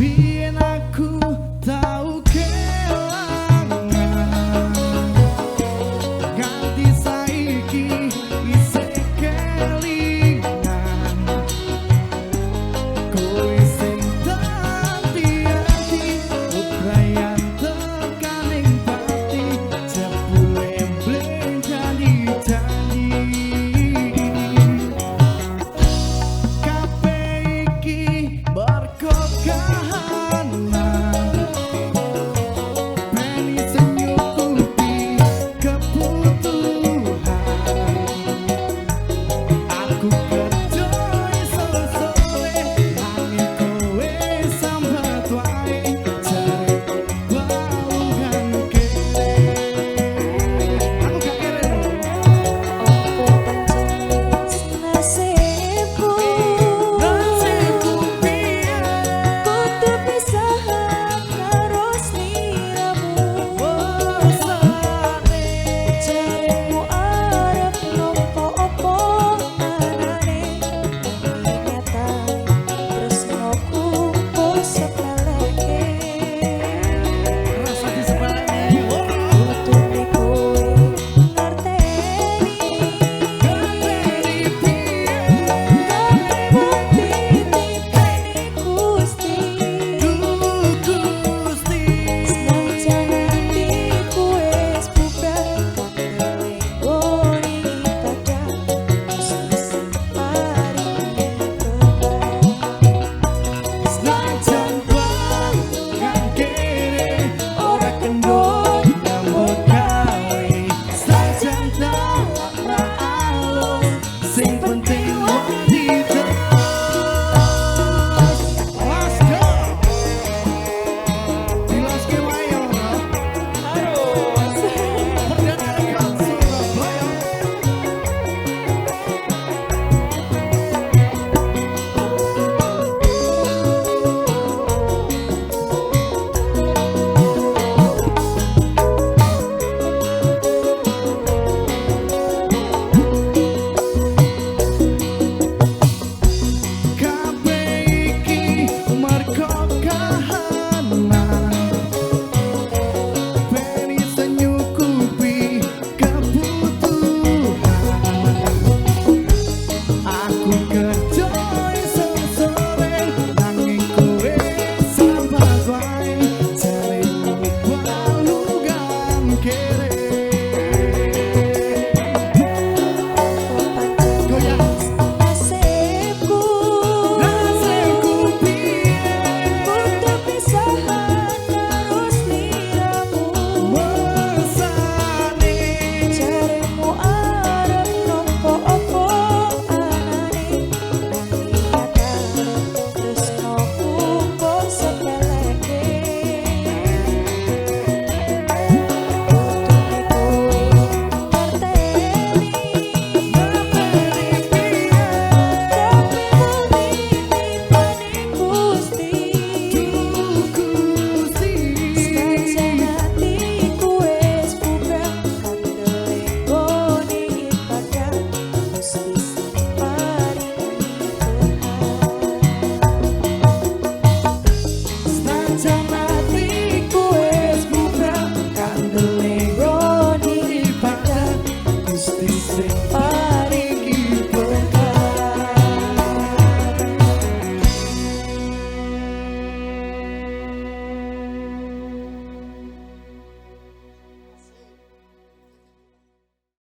be